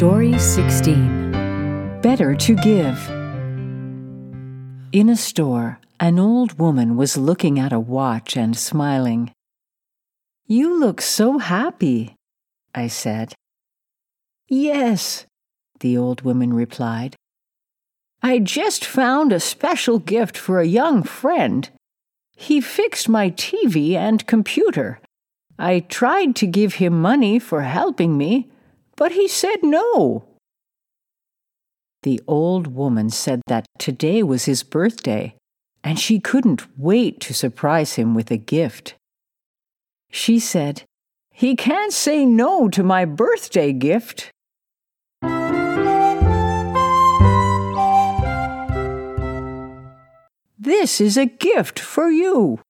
Story 16 Better to Give. In a store, an old woman was looking at a watch and smiling. You look so happy, I said. Yes, the old woman replied. I just found a special gift for a young friend. He fixed my TV and computer. I tried to give him money for helping me, but he said no. The old woman said that today was his birthday, and she couldn't wait to surprise him with a gift. She said, He can't say no to my birthday gift. This is a gift for you.